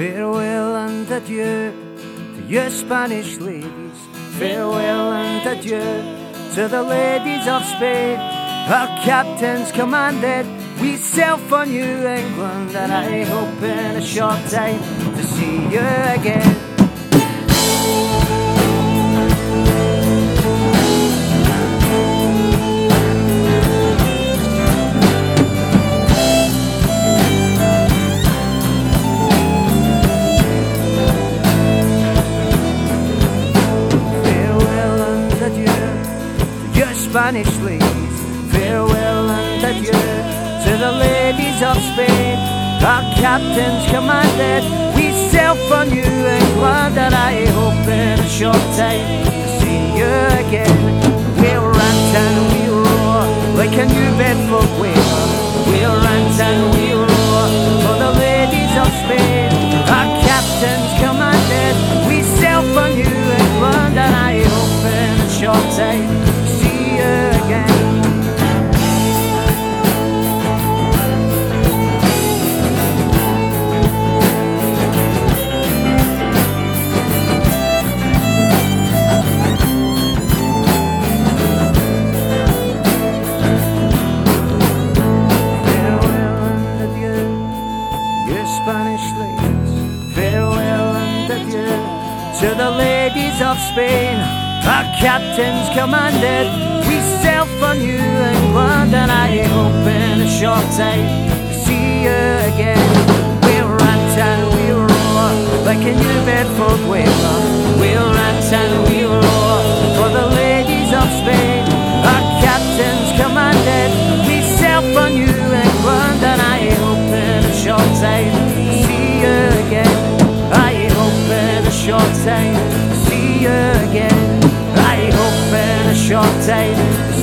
Farewell and adieu to your Spanish ladies. Farewell and adieu to the ladies of Spain. Our captains commanded, we sail for New England, and I hope in a short time to see you again. Spanish ladies. Farewell and adieu to the ladies of Spain. Our captains commanded, we sail for New England, and I hope in a short time to see you again. We'll rant and we'll roar like a New Bedford whale. To the ladies of Spain. Our captains commanded, we sail for New England, and I hope in a short time to see you again. We'll rant and we'll roar like a New Bedford. We'll rant and we'll roar for the ladies of Spain. Our captains commanded, we sail for New containers